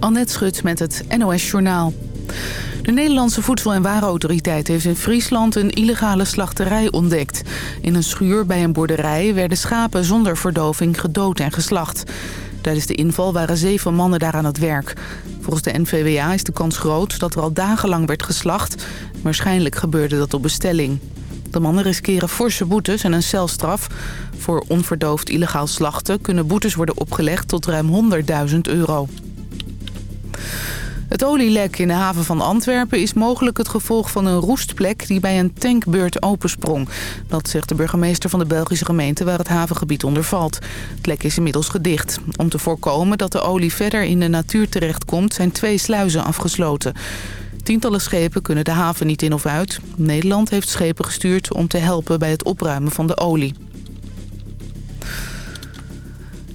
Annette Schut met het NOS Journaal. De Nederlandse Voedsel- en Warenautoriteit heeft in Friesland een illegale slachterij ontdekt. In een schuur bij een boerderij werden schapen zonder verdoving gedood en geslacht. Tijdens de inval waren zeven mannen daar aan het werk. Volgens de NVWA is de kans groot dat er al dagenlang werd geslacht. Waarschijnlijk gebeurde dat op bestelling. De mannen riskeren forse boetes en een celstraf. Voor onverdoofd illegaal slachten kunnen boetes worden opgelegd tot ruim 100.000 euro. Het olielek in de haven van Antwerpen is mogelijk het gevolg van een roestplek die bij een tankbeurt opensprong. Dat zegt de burgemeester van de Belgische gemeente waar het havengebied onder valt. Het lek is inmiddels gedicht. Om te voorkomen dat de olie verder in de natuur terechtkomt zijn twee sluizen afgesloten. Tientallen schepen kunnen de haven niet in of uit. Nederland heeft schepen gestuurd om te helpen bij het opruimen van de olie.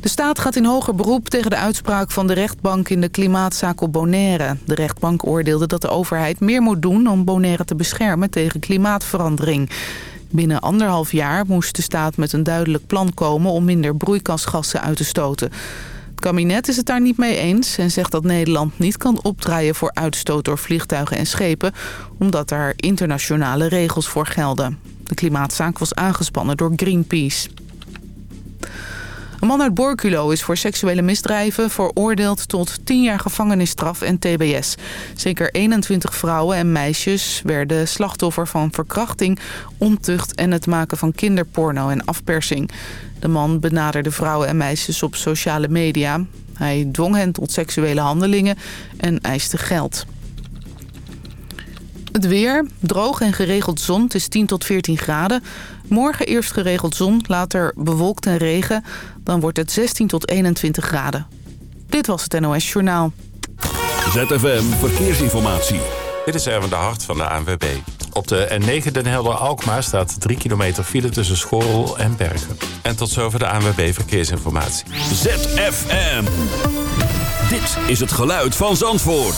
De staat gaat in hoger beroep tegen de uitspraak van de rechtbank in de klimaatzaak op Bonaire. De rechtbank oordeelde dat de overheid meer moet doen om Bonaire te beschermen tegen klimaatverandering. Binnen anderhalf jaar moest de staat met een duidelijk plan komen om minder broeikasgassen uit te stoten. Het kabinet is het daar niet mee eens en zegt dat Nederland niet kan opdraaien voor uitstoot door vliegtuigen en schepen, omdat daar internationale regels voor gelden. De klimaatzaak was aangespannen door Greenpeace. Een man uit Borculo is voor seksuele misdrijven veroordeeld tot 10 jaar gevangenisstraf en tbs. Zeker 21 vrouwen en meisjes werden slachtoffer van verkrachting, ontucht en het maken van kinderporno en afpersing. De man benaderde vrouwen en meisjes op sociale media. Hij dwong hen tot seksuele handelingen en eiste geld. Het weer, droog en geregeld zon, het is 10 tot 14 graden. Morgen eerst geregeld zon, later bewolkt en regen. Dan wordt het 16 tot 21 graden. Dit was het NOS Journaal. ZFM Verkeersinformatie. Dit is Erwin de Hart van de ANWB. Op de N9 Den Helder-Alkmaar staat 3 kilometer file tussen Schorrel en Bergen. En tot zover de ANWB Verkeersinformatie. ZFM. Dit is het geluid van Zandvoort.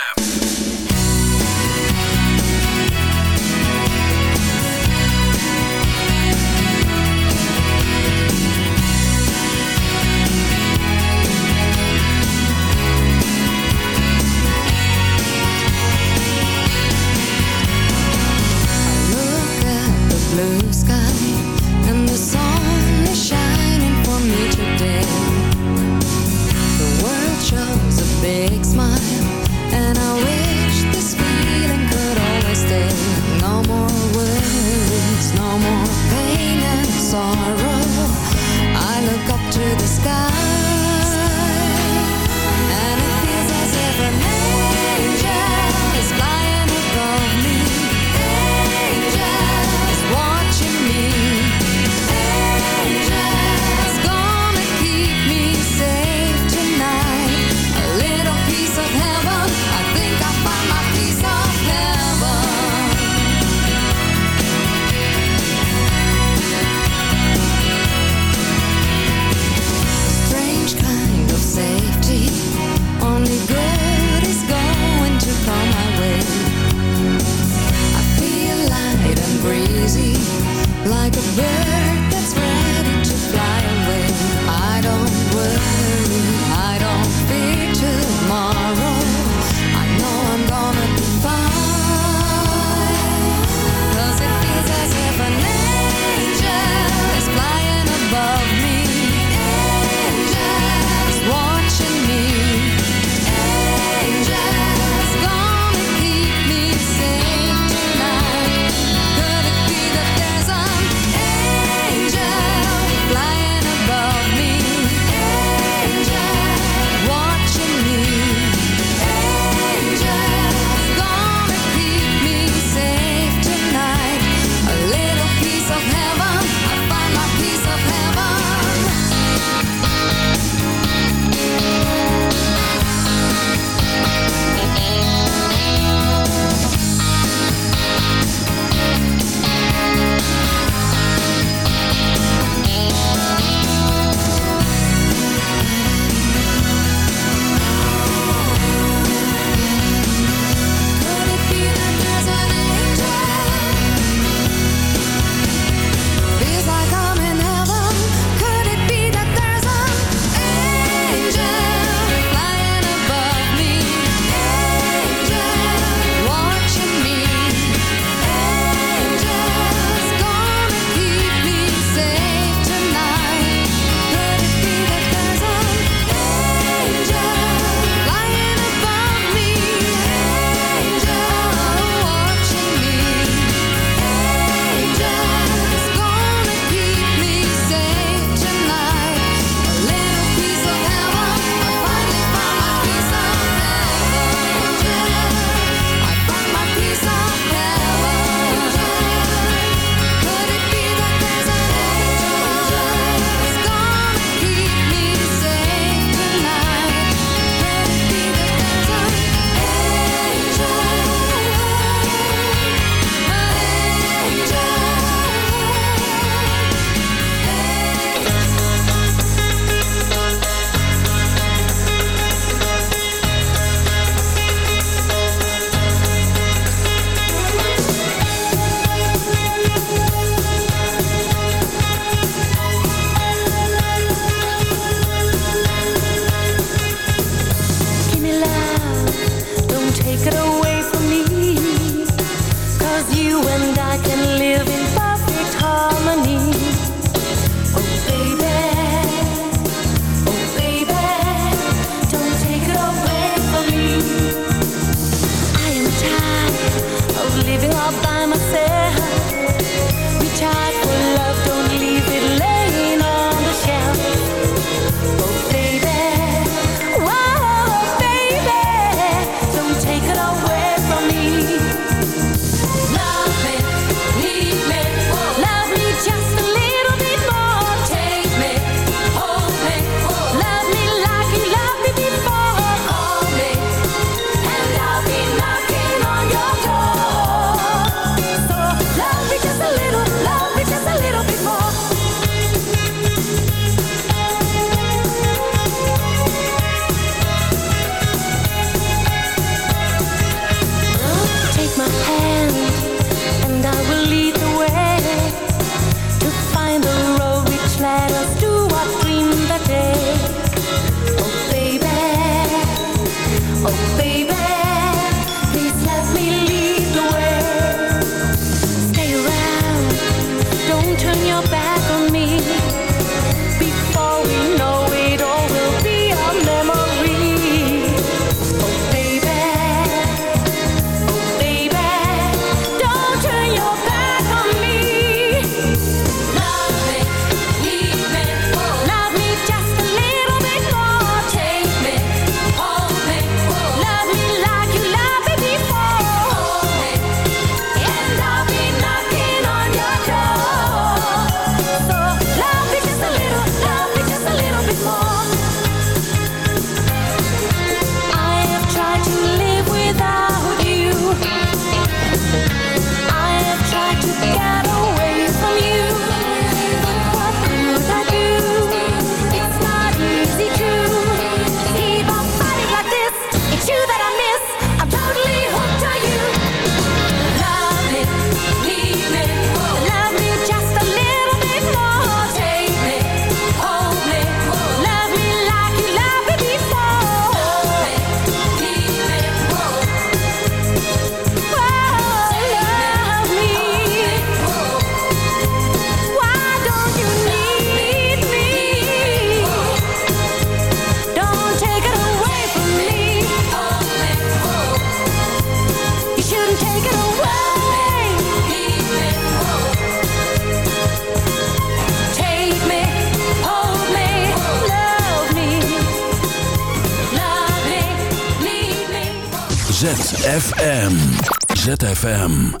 ZFM.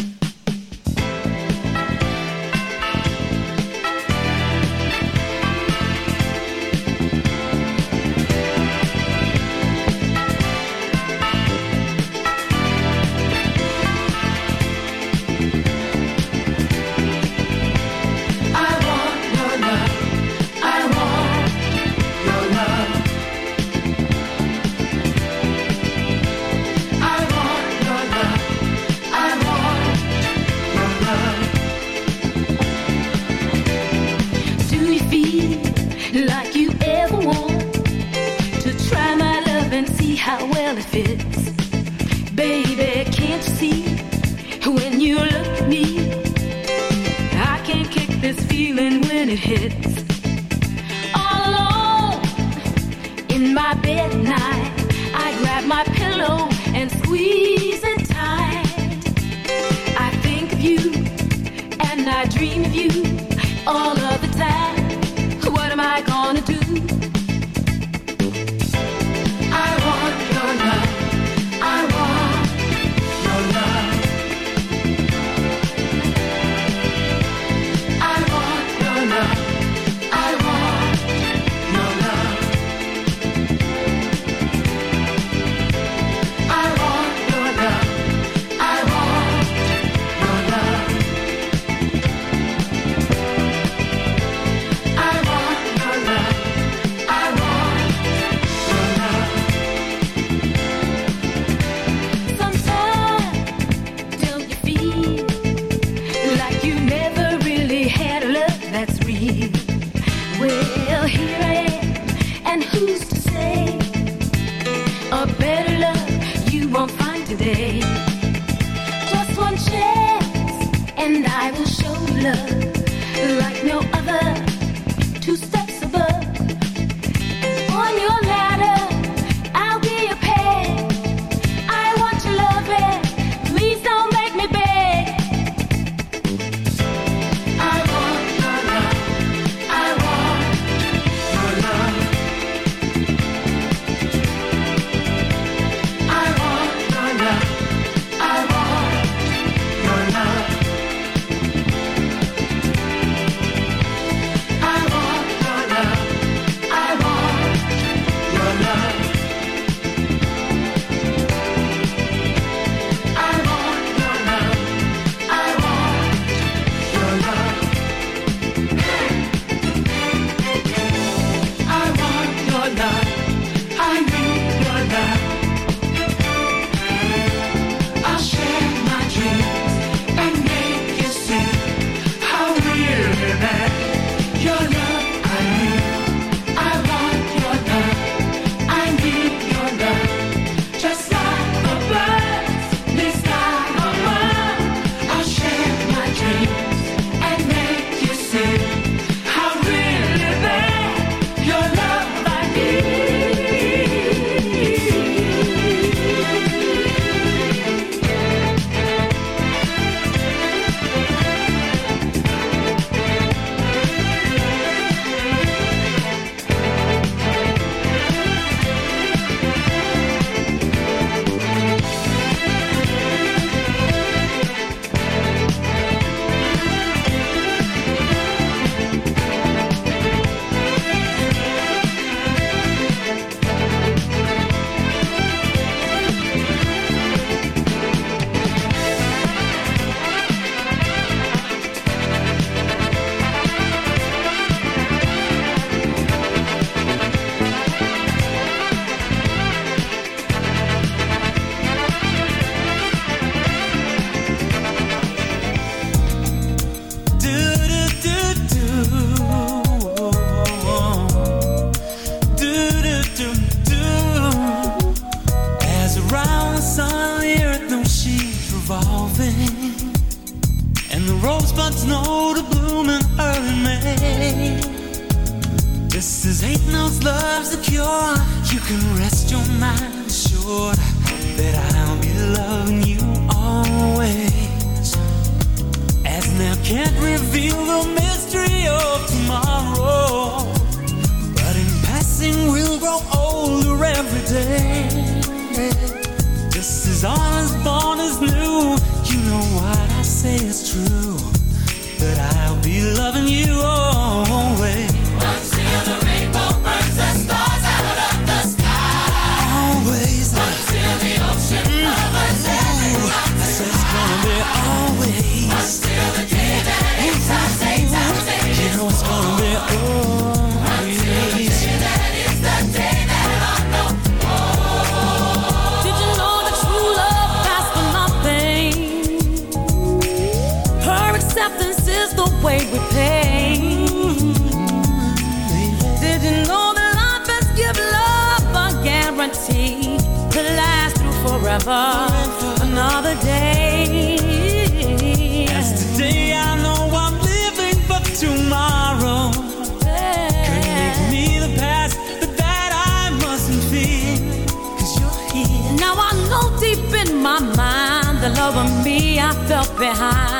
Behind.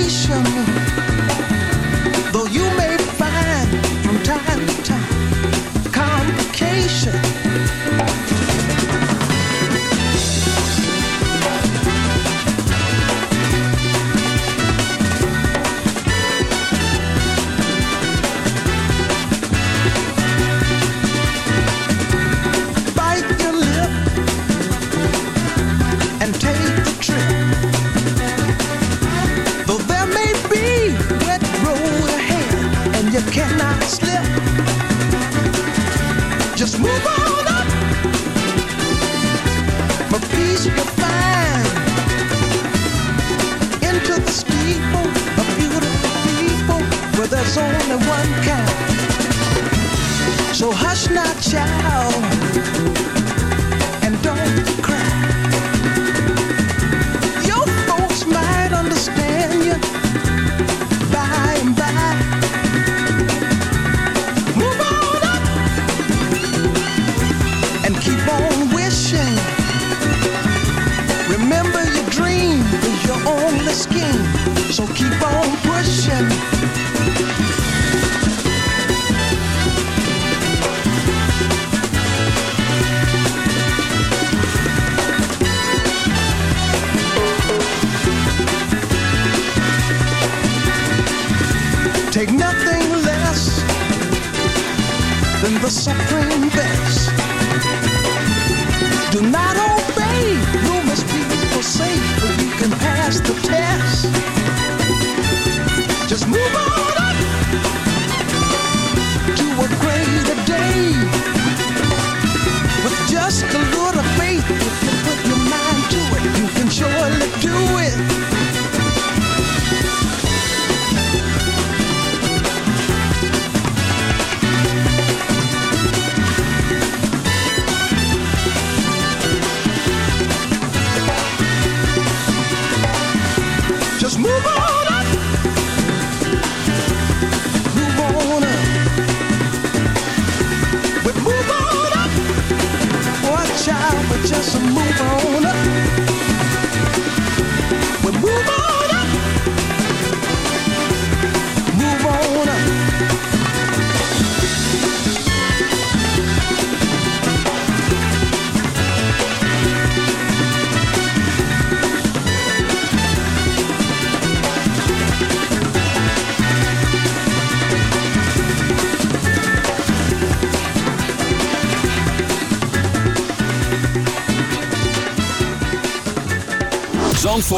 paixão. suffering bed.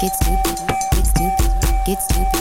Get stupid, get stupid, get stupid,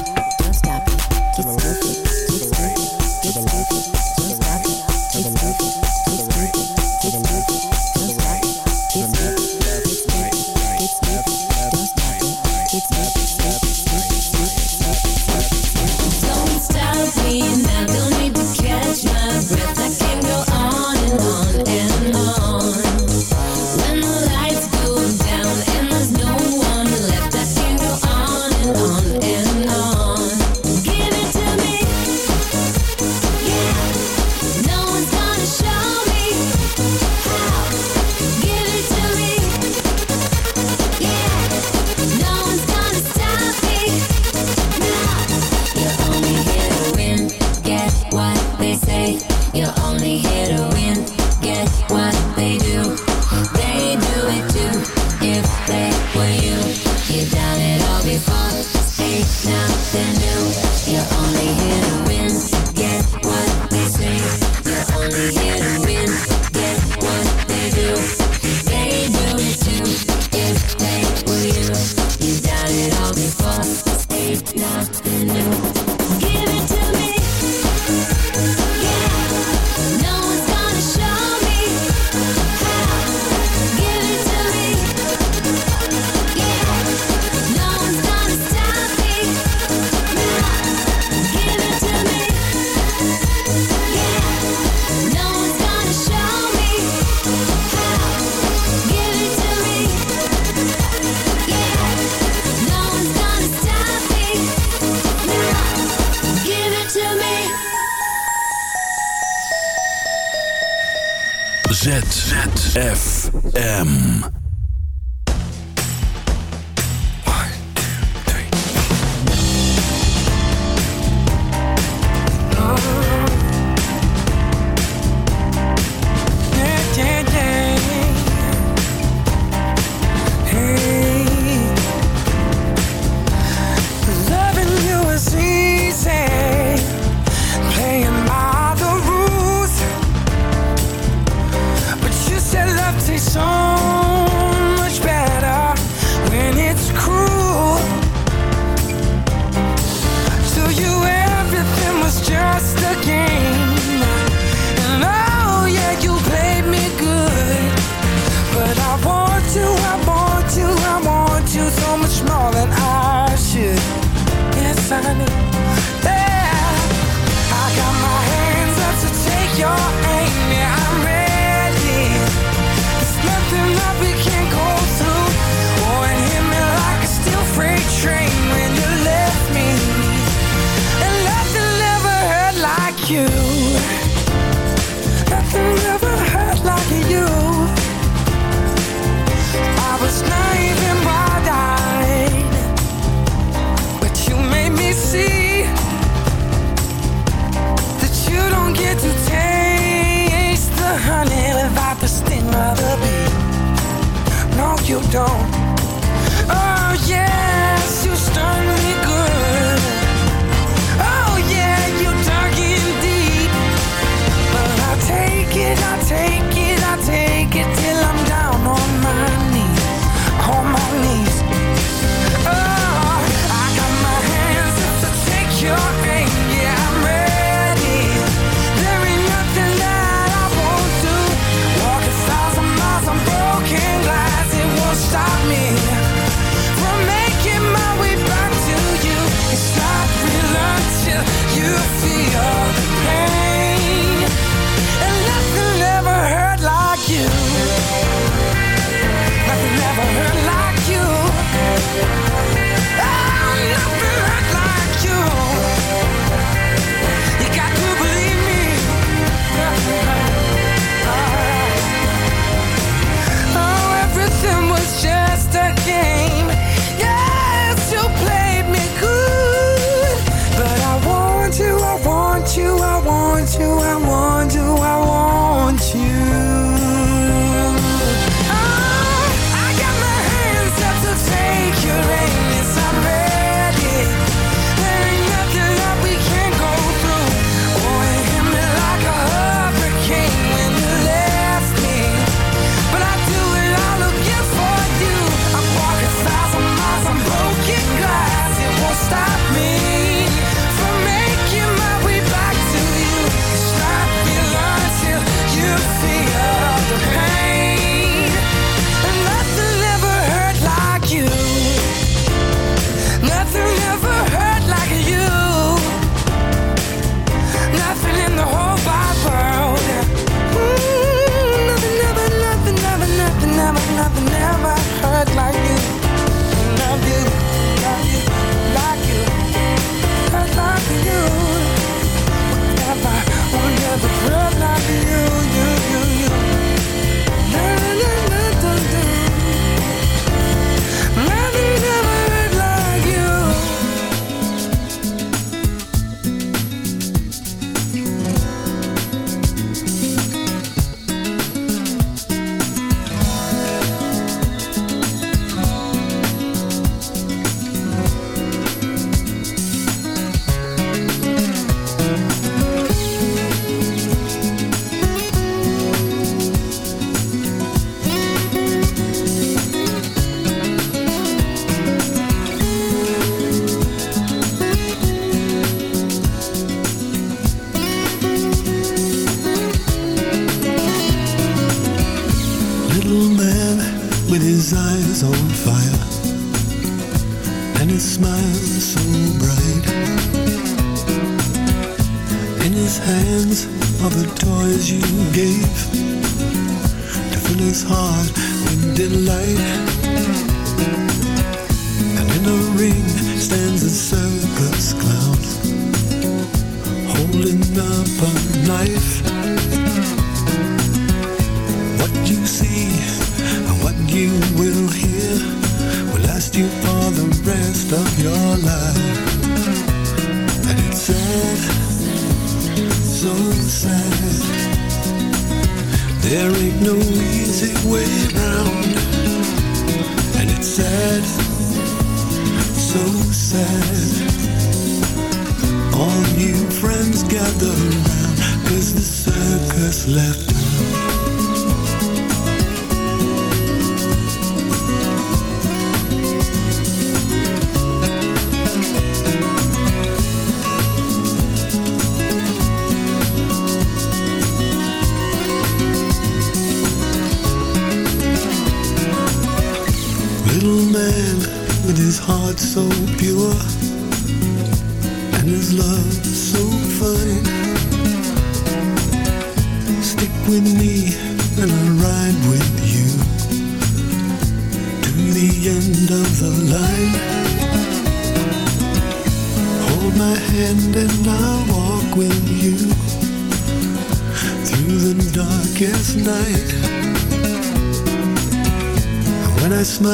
ZFM.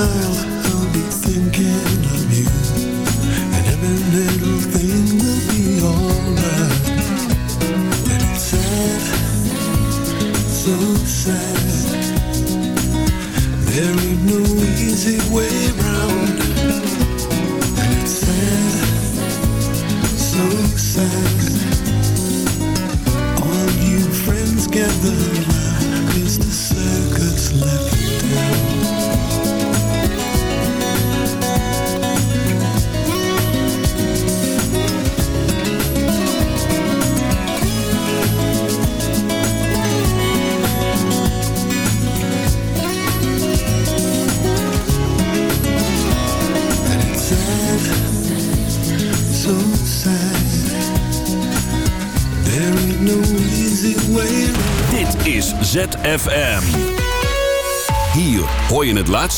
world.